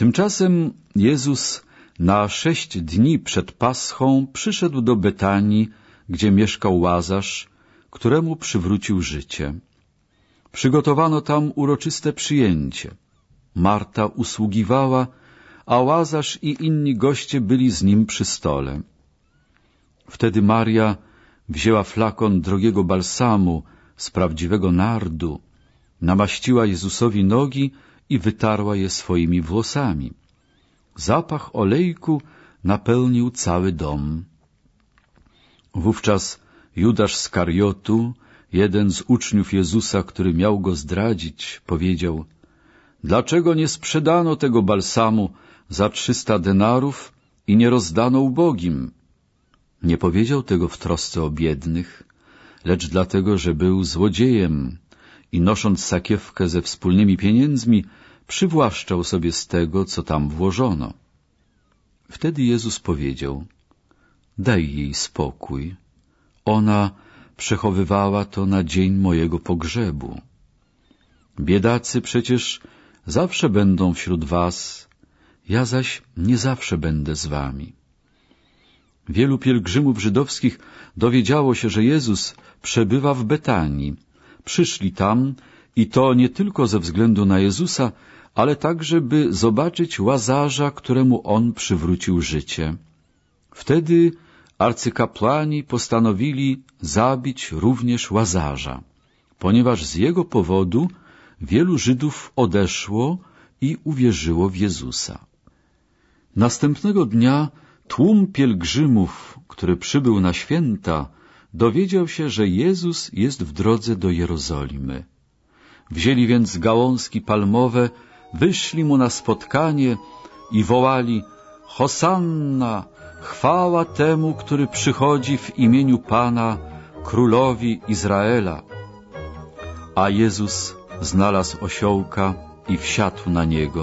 Tymczasem Jezus na sześć dni przed Paschą przyszedł do Betanii, gdzie mieszkał Łazarz, któremu przywrócił życie. Przygotowano tam uroczyste przyjęcie. Marta usługiwała, a Łazarz i inni goście byli z nim przy stole. Wtedy Maria wzięła flakon drogiego balsamu z prawdziwego nardu, namaściła Jezusowi nogi i wytarła je swoimi włosami. Zapach olejku napełnił cały dom. Wówczas Judasz z Kariotu, jeden z uczniów Jezusa, który miał go zdradzić, powiedział Dlaczego nie sprzedano tego balsamu za trzysta denarów i nie rozdano ubogim? Nie powiedział tego w trosce o biednych, lecz dlatego, że był złodziejem i nosząc sakiewkę ze wspólnymi pieniędzmi, przywłaszczał sobie z tego, co tam włożono. Wtedy Jezus powiedział, daj jej spokój. Ona przechowywała to na dzień mojego pogrzebu. Biedacy przecież zawsze będą wśród was, ja zaś nie zawsze będę z wami. Wielu pielgrzymów żydowskich dowiedziało się, że Jezus przebywa w Betanii. Przyszli tam i to nie tylko ze względu na Jezusa, ale także by zobaczyć Łazarza, któremu on przywrócił życie. Wtedy arcykapłani postanowili zabić również Łazarza, ponieważ z jego powodu wielu Żydów odeszło i uwierzyło w Jezusa. Następnego dnia tłum pielgrzymów, który przybył na święta, dowiedział się, że Jezus jest w drodze do Jerozolimy. Wzięli więc gałązki palmowe, wyszli mu na spotkanie i wołali Hosanna, chwała temu, który przychodzi w imieniu Pana, królowi Izraela. A Jezus znalazł osiołka i wsiadł na niego.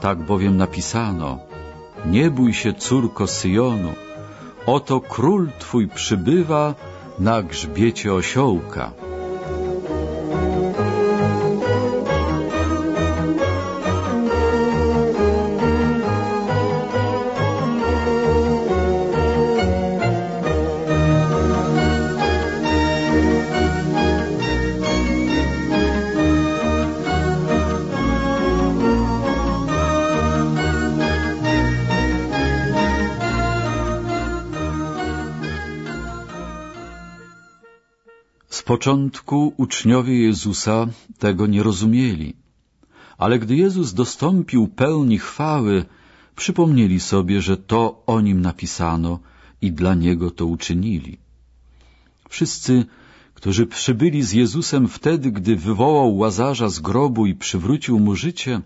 Tak bowiem napisano, nie bój się, córko Syjonu, oto król Twój przybywa na grzbiecie osiołka. Początku uczniowie Jezusa tego nie rozumieli, ale gdy Jezus dostąpił pełni chwały, przypomnieli sobie, że to o nim napisano i dla Niego to uczynili. Wszyscy, którzy przybyli z Jezusem wtedy, gdy wywołał Łazarza z grobu i przywrócił mu życie,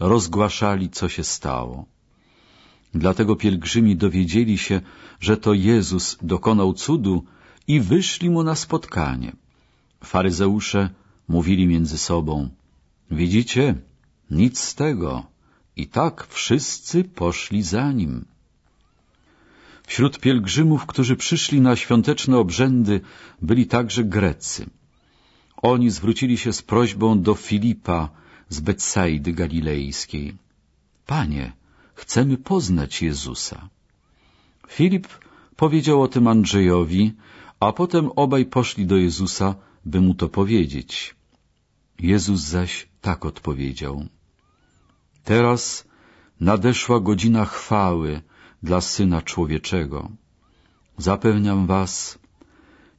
rozgłaszali, co się stało. Dlatego pielgrzymi dowiedzieli się, że to Jezus dokonał cudu, i wyszli mu na spotkanie. Faryzeusze mówili między sobą, widzicie, nic z tego. I tak wszyscy poszli za nim. Wśród pielgrzymów, którzy przyszli na świąteczne obrzędy, byli także Grecy. Oni zwrócili się z prośbą do Filipa z Betsaidy Galilejskiej. Panie, chcemy poznać Jezusa. Filip powiedział o tym Andrzejowi, a potem obaj poszli do Jezusa, by mu to powiedzieć. Jezus zaś tak odpowiedział. Teraz nadeszła godzina chwały dla Syna Człowieczego. Zapewniam was,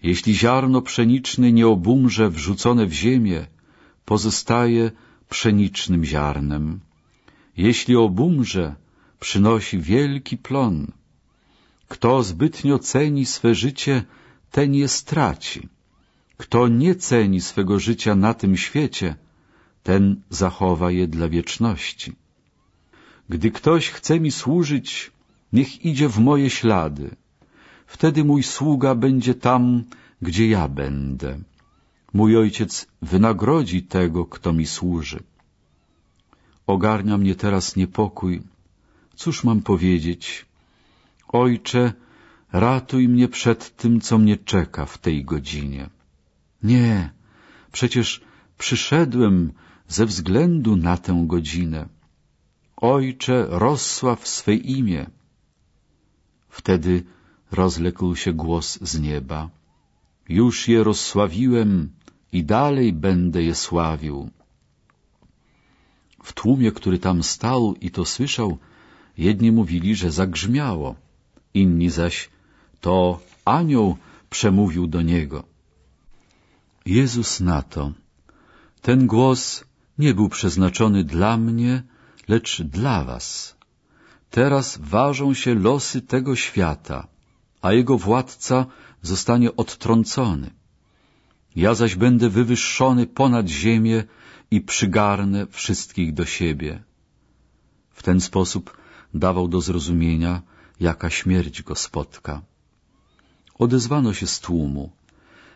jeśli ziarno pszeniczne nie obumrze wrzucone w ziemię, pozostaje pszenicznym ziarnem. Jeśli obumrze, przynosi wielki plon. Kto zbytnio ceni swe życie, ten je straci. Kto nie ceni swego życia na tym świecie, ten zachowa je dla wieczności. Gdy ktoś chce mi służyć, niech idzie w moje ślady. Wtedy mój sługa będzie tam, gdzie ja będę. Mój ojciec wynagrodzi tego, kto mi służy. Ogarnia mnie teraz niepokój. Cóż mam powiedzieć? Ojcze, Ratuj mnie przed tym, co mnie czeka w tej godzinie. Nie, przecież przyszedłem ze względu na tę godzinę. Ojcze, rozsław swe imię. Wtedy rozległ się głos z nieba. Już je rozsławiłem i dalej będę je sławił. W tłumie, który tam stał i to słyszał, jedni mówili, że zagrzmiało, inni zaś to anioł przemówił do niego. Jezus na to, ten głos nie był przeznaczony dla mnie, lecz dla was. Teraz ważą się losy tego świata, a jego władca zostanie odtrącony. Ja zaś będę wywyższony ponad ziemię i przygarnę wszystkich do siebie. W ten sposób dawał do zrozumienia, jaka śmierć go spotka. Odezwano się z tłumu.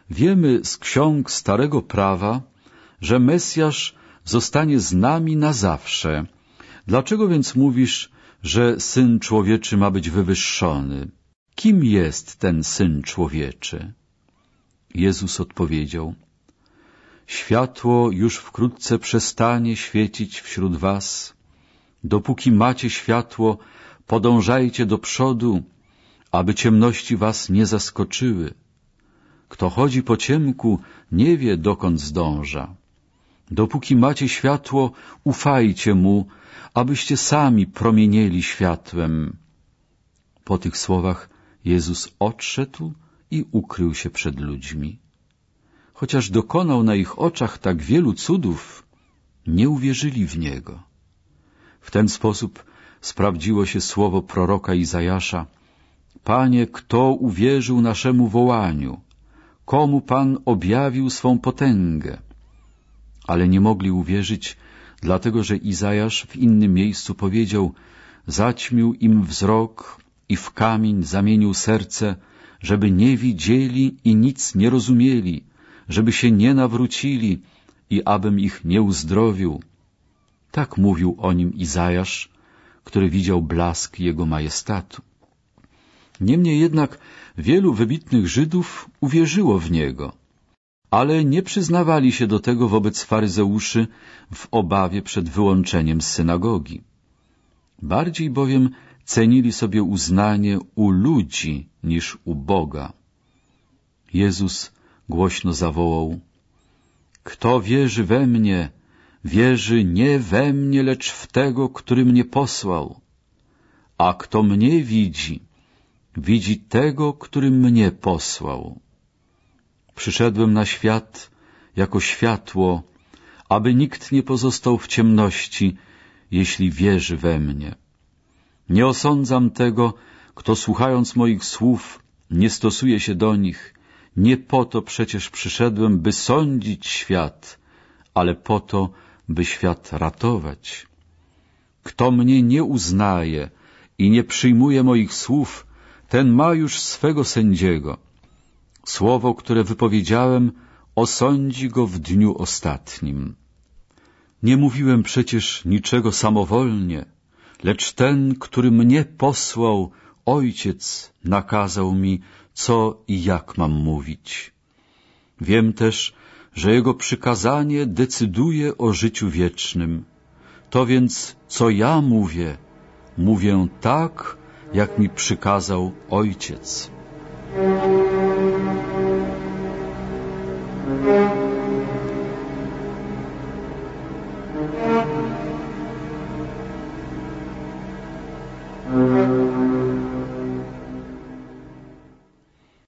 Wiemy z ksiąg Starego Prawa, że Mesjasz zostanie z nami na zawsze. Dlaczego więc mówisz, że Syn Człowieczy ma być wywyższony? Kim jest ten Syn Człowieczy? Jezus odpowiedział, Światło już wkrótce przestanie świecić wśród was. Dopóki macie światło, podążajcie do przodu, aby ciemności was nie zaskoczyły. Kto chodzi po ciemku, nie wie, dokąd zdąża. Dopóki macie światło, ufajcie mu, abyście sami promienieli światłem. Po tych słowach Jezus odszedł i ukrył się przed ludźmi. Chociaż dokonał na ich oczach tak wielu cudów, nie uwierzyli w Niego. W ten sposób sprawdziło się słowo proroka Izajasza. Panie, kto uwierzył naszemu wołaniu? Komu Pan objawił swą potęgę? Ale nie mogli uwierzyć, dlatego że Izajasz w innym miejscu powiedział Zaćmił im wzrok i w kamień zamienił serce, żeby nie widzieli i nic nie rozumieli, żeby się nie nawrócili i abym ich nie uzdrowił. Tak mówił o nim Izajasz, który widział blask jego majestatu. Niemniej jednak wielu wybitnych Żydów uwierzyło w niego, ale nie przyznawali się do tego wobec faryzeuszy w obawie przed wyłączeniem z synagogi. Bardziej bowiem cenili sobie uznanie u ludzi niż u Boga. Jezus głośno zawołał Kto wierzy we mnie, wierzy nie we mnie, lecz w tego, który mnie posłał. A kto mnie widzi, widzi tego, który mnie posłał. Przyszedłem na świat jako światło, aby nikt nie pozostał w ciemności, jeśli wierzy we mnie. Nie osądzam tego, kto słuchając moich słów nie stosuje się do nich. Nie po to przecież przyszedłem, by sądzić świat, ale po to, by świat ratować. Kto mnie nie uznaje i nie przyjmuje moich słów, ten ma już swego sędziego. Słowo, które wypowiedziałem, osądzi go w dniu ostatnim. Nie mówiłem przecież niczego samowolnie, lecz ten, który mnie posłał, Ojciec, nakazał mi, co i jak mam mówić. Wiem też, że Jego przykazanie decyduje o życiu wiecznym. To więc, co ja mówię, mówię tak, jak mi przykazał Ojciec.